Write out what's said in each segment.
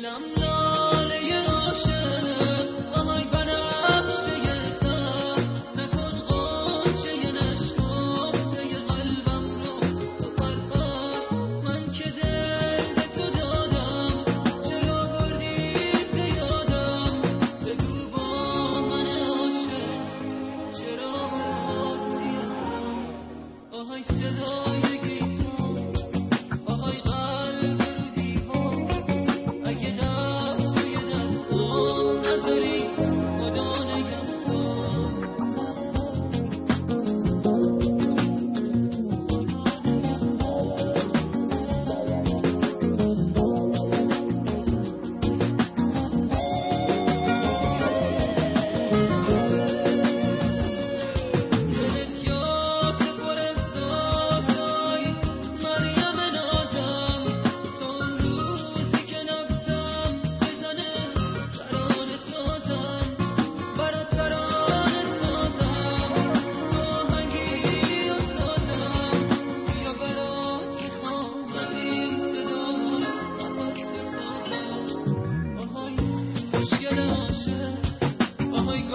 دلم لاله عاشق آهای بنفشه تر نکن غنچه نشکفته قلبم رو تو قلبم من که دل به تو دادم چرا بردی زیادم بگو با من عاشق چرا برات زیادم آهای صدا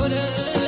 Buddha.